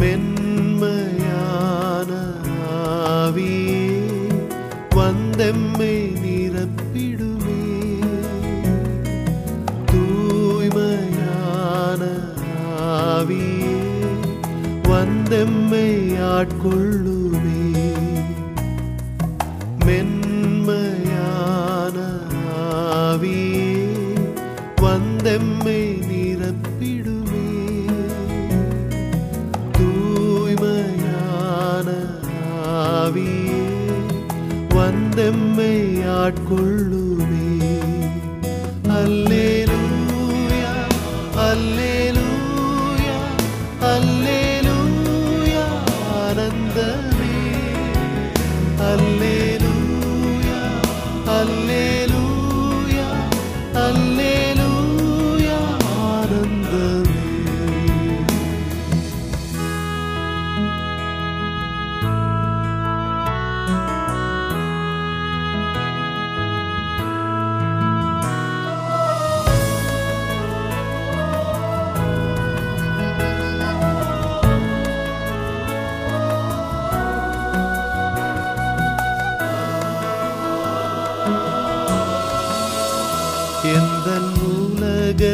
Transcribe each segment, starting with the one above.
மென்மையான ஆவியே வந்தெம்மை நிரப்பிடுமே. தூய்மையான ஆவியே வந்தெம்மை ஆட்கொள்ளுமே. மென்மையான ஆவியே வந்தெம்மை அல்லேலூயா அல்லேலூயா அல்லேலூயா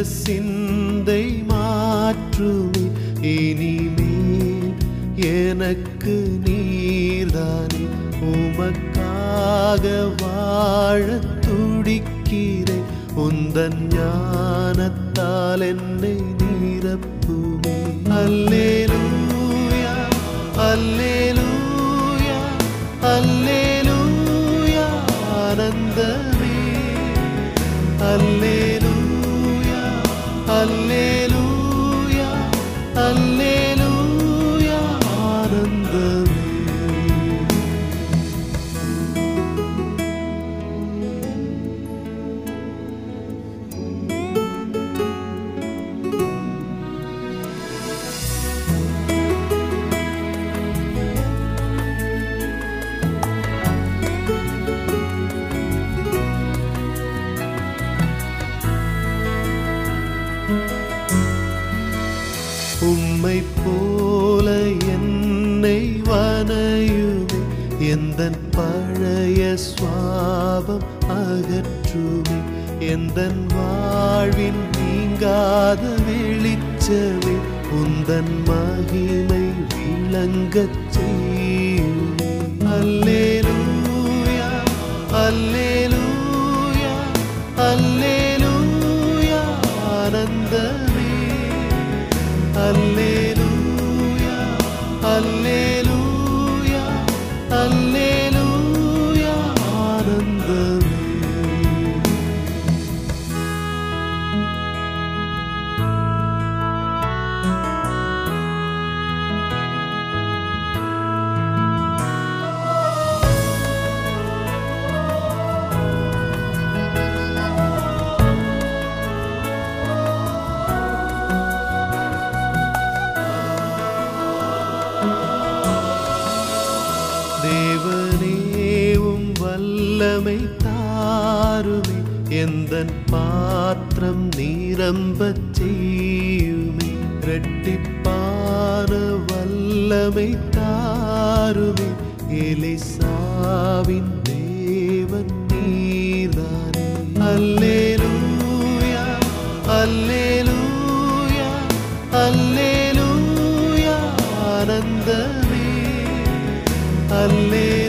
சிந்தை மாற்றுமே இனிமேல் எனக்கு நீர்தானே உமக்காக வாழ துடிக்கிறேன். உந்தன் ஞானத்தால் என்னை நீரப்புமே அல்லே உம்மை போல என்னை வனையுமே எந்த பழைய சுவாபம் அகற்றுமே. எந்த வாழ்வின் நீங்காத வெளிச்சமே. உந்தன் மகிமை விளங்கச் செய்யுமே. அல்லேலூயா அல்லேலூயா. தேவனேவும் வல்லமை தாருமே. எந்த பாத்திரம் நிரம்பச் செய்யுமே. இரட்டிப்பான வல்லமை தாருமே. எலிசாவின் அல்லேலூயா